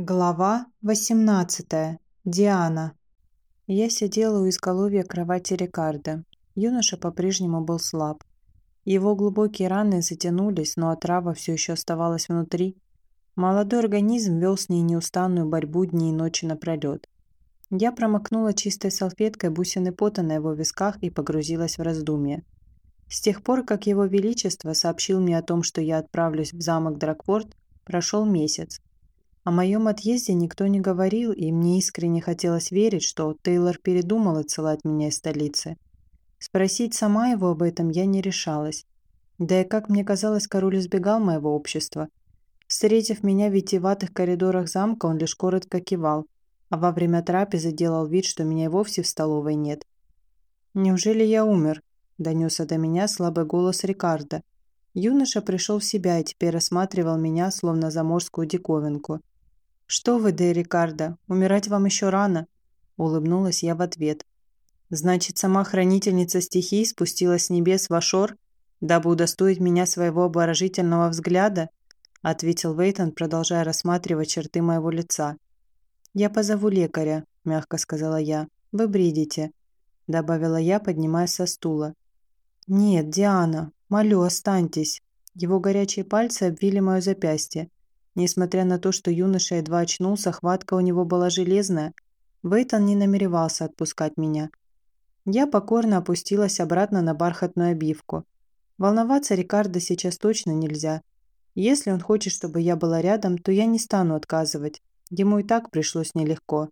Глава 18. Диана. Я сидела у изголовья кровати Рикардо. Юноша по-прежнему был слаб. Его глубокие раны затянулись, но отрава все еще оставалась внутри. Молодой организм вел с ней неустанную борьбу дни и ночи напролет. Я промокнула чистой салфеткой бусины пота на его висках и погрузилась в раздумье. С тех пор, как его величество сообщил мне о том, что я отправлюсь в замок Дракфорд, прошел месяц. О моем отъезде никто не говорил, и мне искренне хотелось верить, что Тейлор передумал отсылать меня из столицы. Спросить сама его об этом я не решалась. Да и, как мне казалось, король избегал моего общества. Встретив меня в витиеватых коридорах замка, он лишь коротко кивал, а во время трапезы делал вид, что меня и вовсе в столовой нет. «Неужели я умер?» – донесся до меня слабый голос Рикардо. Юноша пришел в себя и теперь рассматривал меня, словно заморскую диковинку. «Что вы, Де Рикардо, умирать вам еще рано», – улыбнулась я в ответ. «Значит, сама хранительница стихий спустилась с небес в Ашор, дабы удостоить меня своего обворожительного взгляда?» – ответил Вейтон, продолжая рассматривать черты моего лица. «Я позову лекаря», – мягко сказала я. «Вы бредите», – добавила я, поднимаясь со стула. «Нет, Диана, молю, останьтесь». Его горячие пальцы обвили мое запястье. Несмотря на то, что юноша едва очнулся, хватка у него была железная, Вейтон не намеревался отпускать меня. Я покорно опустилась обратно на бархатную обивку. Волноваться Рикардо сейчас точно нельзя. Если он хочет, чтобы я была рядом, то я не стану отказывать. Ему и так пришлось нелегко.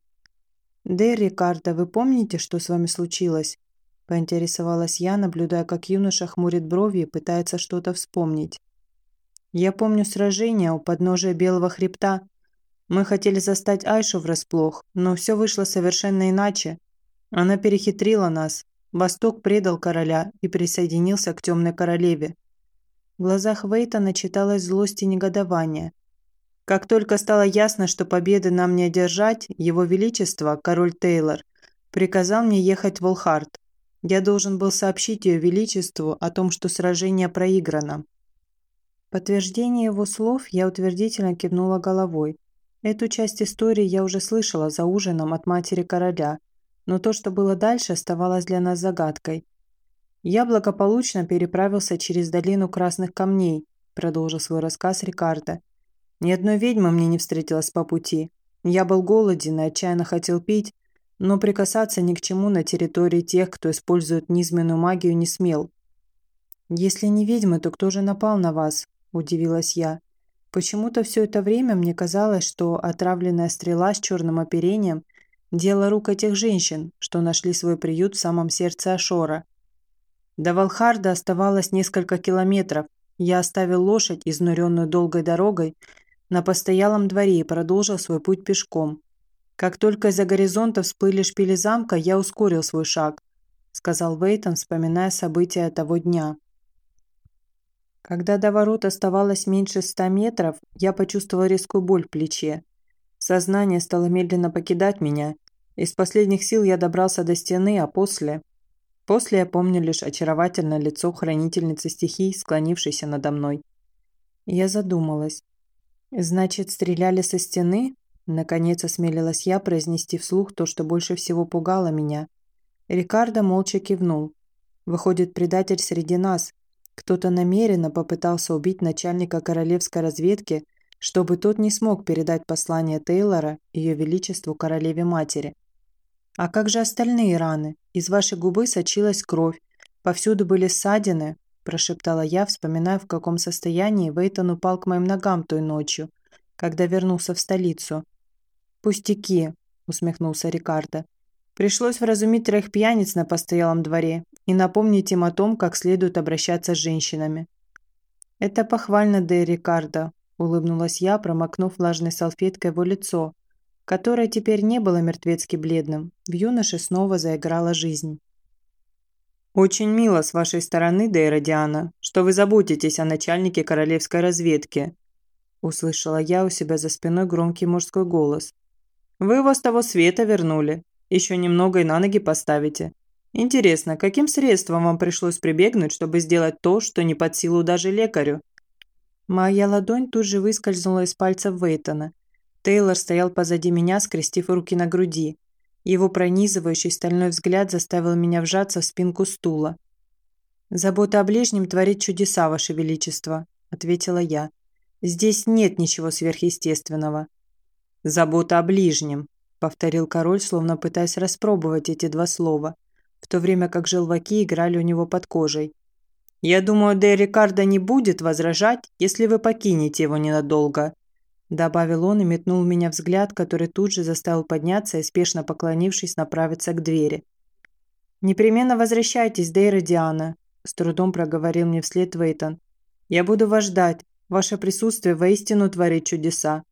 «Дэр Рикардо, вы помните, что с вами случилось?» Поинтересовалась я, наблюдая, как юноша хмурит брови и пытается что-то вспомнить. Я помню сражение у подножия Белого хребта. Мы хотели застать Айшу врасплох, но все вышло совершенно иначе. Она перехитрила нас. Восток предал короля и присоединился к Темной Королеве. В глазах Вейта читалась злость и негодование. Как только стало ясно, что победы нам не одержать, его величество, король Тейлор, приказал мне ехать в Волхард. Я должен был сообщить ее величеству о том, что сражение проиграно подтверждение его слов я утвердительно кивнула головой. Эту часть истории я уже слышала за ужином от матери короля, но то, что было дальше, оставалось для нас загадкой. «Я благополучно переправился через долину красных камней», продолжил свой рассказ Рикардо. «Ни одной ведьмы мне не встретилось по пути. Я был голоден и отчаянно хотел пить, но прикасаться ни к чему на территории тех, кто использует низменную магию, не смел. Если не ведьмы, то кто же напал на вас? Удивилась я. Почему-то все это время мне казалось, что отравленная стрела с черным оперением – дело рук этих женщин, что нашли свой приют в самом сердце Ашора. До Валхарда оставалось несколько километров. Я оставил лошадь, изнуренную долгой дорогой, на постоялом дворе и продолжил свой путь пешком. Как только из-за горизонта всплыли шпили замка, я ускорил свой шаг, сказал Вейтон, вспоминая события того дня. Когда до ворот оставалось меньше ста метров, я почувствовал резкую боль в плече. Сознание стало медленно покидать меня. Из последних сил я добрался до стены, а после... После я помню лишь очаровательное лицо хранительницы стихий, склонившейся надо мной. Я задумалась. «Значит, стреляли со стены?» Наконец осмелилась я произнести вслух то, что больше всего пугало меня. Рикардо молча кивнул. «Выходит, предатель среди нас, кто-то намеренно попытался убить начальника королевской разведки, чтобы тот не смог передать послание Тейлора Ее Величеству Королеве-Матери. «А как же остальные раны? Из вашей губы сочилась кровь. Повсюду были ссадины», – прошептала я, вспоминая, в каком состоянии Вейтон упал к моим ногам той ночью, когда вернулся в столицу. «Пустяки», – усмехнулся Рикардо. Пришлось вразумить трех пьяниц на постоялом дворе и напомнить им о том, как следует обращаться с женщинами. «Это похвально, Де Рикардо», – улыбнулась я, промокнув влажной салфеткой его лицо, которое теперь не было мертвецки бледным. В юноше снова заиграла жизнь. «Очень мило с вашей стороны, Дейра Диана, что вы заботитесь о начальнике королевской разведки», – услышала я у себя за спиной громкий мужской голос. «Вы его с того света вернули, еще немного и на ноги поставите. Интересно, каким средством вам пришлось прибегнуть, чтобы сделать то, что не под силу даже лекарю?» Моя ладонь тут же выскользнула из пальцев Вейтона. Тейлор стоял позади меня, скрестив руки на груди. Его пронизывающий стальной взгляд заставил меня вжаться в спинку стула. «Забота о ближнем творит чудеса, Ваше Величество», – ответила я. «Здесь нет ничего сверхъестественного». «Забота о ближнем», – повторил король, словно пытаясь распробовать эти два слова, в то время как желваки играли у него под кожей. «Я думаю, де Рикардо не будет возражать, если вы покинете его ненадолго», добавил он и метнул в меня взгляд, который тут же заставил подняться и, спешно поклонившись, направиться к двери. «Непременно возвращайтесь, Дейра Диана», – с трудом проговорил мне вслед Вейтон. «Я буду вас ждать. Ваше присутствие воистину творит чудеса».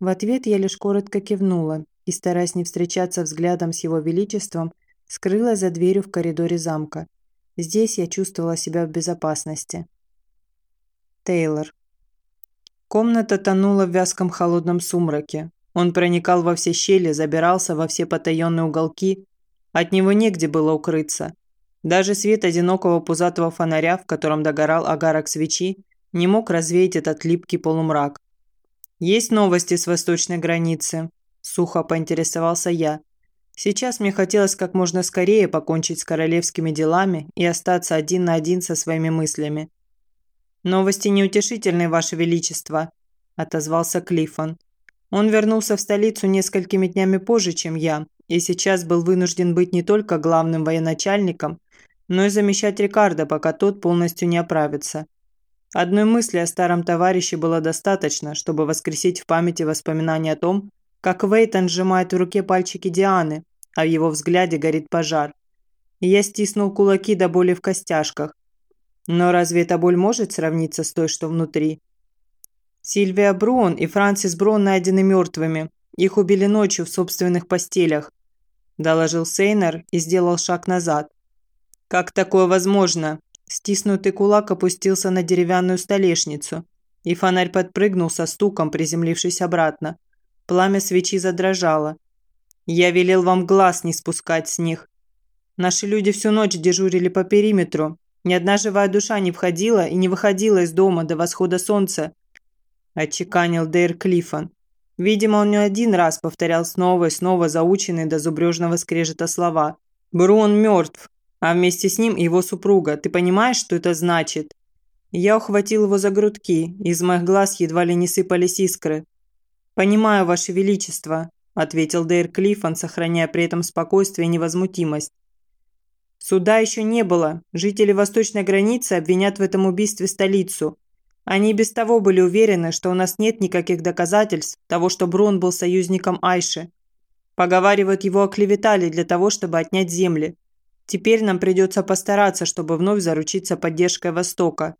В ответ я лишь коротко кивнула и, стараясь не встречаться взглядом с его величеством, скрылась за дверью в коридоре замка. Здесь я чувствовала себя в безопасности. Тейлор. Комната тонула в вязком холодном сумраке. Он проникал во все щели, забирался во все потаенные уголки. От него негде было укрыться. Даже свет одинокого пузатого фонаря, в котором догорал агарок свечи, не мог развеять этот липкий полумрак. «Есть новости с восточной границы?» – сухо поинтересовался я. Сейчас мне хотелось как можно скорее покончить с королевскими делами и остаться один на один со своими мыслями. «Новости неутешительные, Ваше Величество», – отозвался Клиффон. Он вернулся в столицу несколькими днями позже, чем я, и сейчас был вынужден быть не только главным военачальником, но и замещать Рикардо, пока тот полностью не оправится. Одной мысли о старом товарище было достаточно, чтобы воскресить в памяти воспоминания о том, как Вейтон сжимает в руке пальчики Дианы, а в его взгляде горит пожар. Я стиснул кулаки до боли в костяшках, но разве эта боль может сравниться с той, что внутри? Сильвия Брон и Франсис Брон найдены мертвыми. Их убили ночью в собственных постелях», – доложил Сейнер и сделал шаг назад. «Как такое возможно?» Стиснутый кулак опустился на деревянную столешницу, и фонарь подпрыгнул со стуком, приземлившись обратно. Пламя свечи задрожало. «Я велел вам глаз не спускать с них. Наши люди всю ночь дежурили по периметру, ни одна живая душа не входила и не выходила из дома до восхода солнца», – отчеканил Дейр Клиффон. Видимо, он не один раз повторял снова и снова заученные до зубрежного скрежета слова. «Брун мертв, а вместе с ним его супруга. Ты понимаешь, что это значит?» Я ухватил его за грудки, из моих глаз едва ли не сыпались искры. «Понимаю, Ваше Величество», – ответил Дейр Клиффон, сохраняя при этом спокойствие и невозмутимость. Суда еще не было. Жители восточной границы обвинят в этом убийстве столицу. Они без того были уверены, что у нас нет никаких доказательств того, что Брун был союзником Айши. Поговаривают, его оклеветали для того, чтобы отнять земли. Теперь нам придется постараться, чтобы вновь заручиться поддержкой Востока.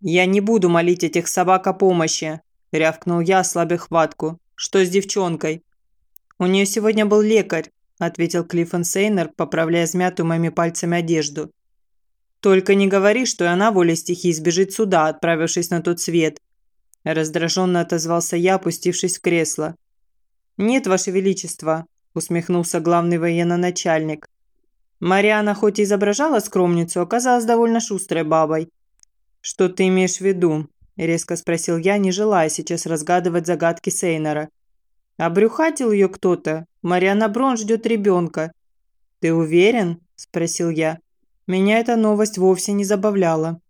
«Я не буду молить этих собак о помощи», – рявкнул я, ослабив хватку. «Что с девчонкой?» «У нее сегодня был лекарь. – ответил Клиффон Сейнер, поправляя смятую моими пальцами одежду. «Только не говори, что и она волей стихии сбежит сюда, отправившись на тот свет», – раздраженно отозвался я, опустившись в кресло. «Нет, Ваше Величество», – усмехнулся главный военно-начальник. Мариана хоть и изображала скромницу, оказалась довольно шустрой бабой. «Что ты имеешь в виду?» – резко спросил я, не желая сейчас разгадывать загадки Сейнера. «Обрюхатил ее кто-то? Мариана Брон ждет ребенка». «Ты уверен?» – спросил я. Меня эта новость вовсе не забавляла.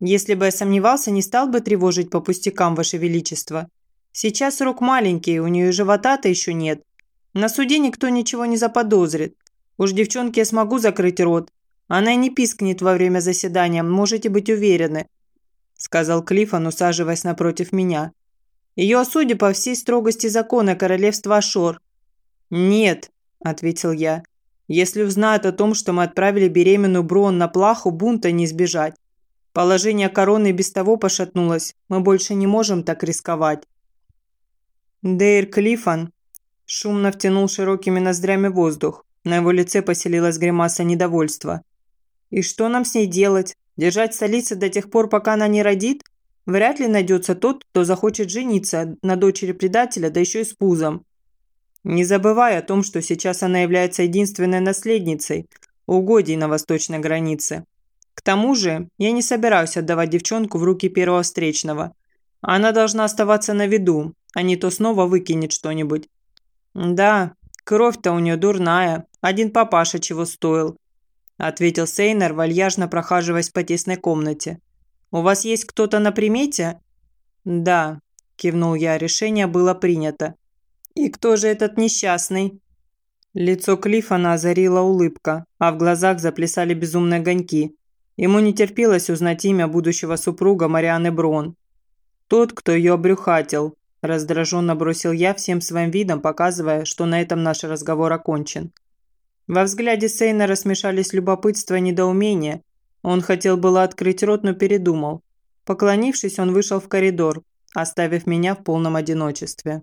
«Если бы я сомневался, не стал бы тревожить по пустякам, Ваше Величество. Сейчас срок маленький, у нее живота-то еще нет. На суде никто ничего не заподозрит. Уж девчонке я смогу закрыть рот. Она и не пискнет во время заседания, можете быть уверены», – сказал Клиффон, усаживаясь напротив меня. «Ее осудят по всей строгости закона королевства Ашор, «Нет», – ответил я. «Если узнают о том, что мы отправили беременную Брон на плаху, бунта не избежать. Положение короны без того пошатнулось. Мы больше не можем так рисковать». Дейр Клиффон шумно втянул широкими ноздрями воздух. На его лице поселилась гримаса недовольства. «И что нам с ней делать? Держать в столице до тех пор, пока она не родит? Вряд ли найдется тот, кто захочет жениться на дочери предателя, да еще и с пузом. Не забывай о том, что сейчас она является единственной наследницей угодий на восточной границе. К тому же, я не собираюсь отдавать девчонку в руки первого встречного. Она должна оставаться на виду, а не то снова выкинет что-нибудь». «Да, кровь-то у нее дурная. Один папаша чего стоил», – ответил Сейнер, вальяжно прохаживаясь по тесной комнате. «У вас есть кто-то на примете?» «Да», – кивнул я, решение было принято. «И кто же этот несчастный?» Лицо Клиффона озарила улыбка, а в глазах заплясали безумные огоньки. Ему не терпелось узнать имя будущего супруга Марианы Брон. «Тот, кто ее обрюхатил», – раздраженно бросил я всем своим видом, показывая, что на этом наш разговор окончен. Во взгляде Сейнера смешались любопытство и недоумение. Он хотел было открыть рот, но передумал. Поклонившись, он вышел в коридор, оставив меня в полном одиночестве.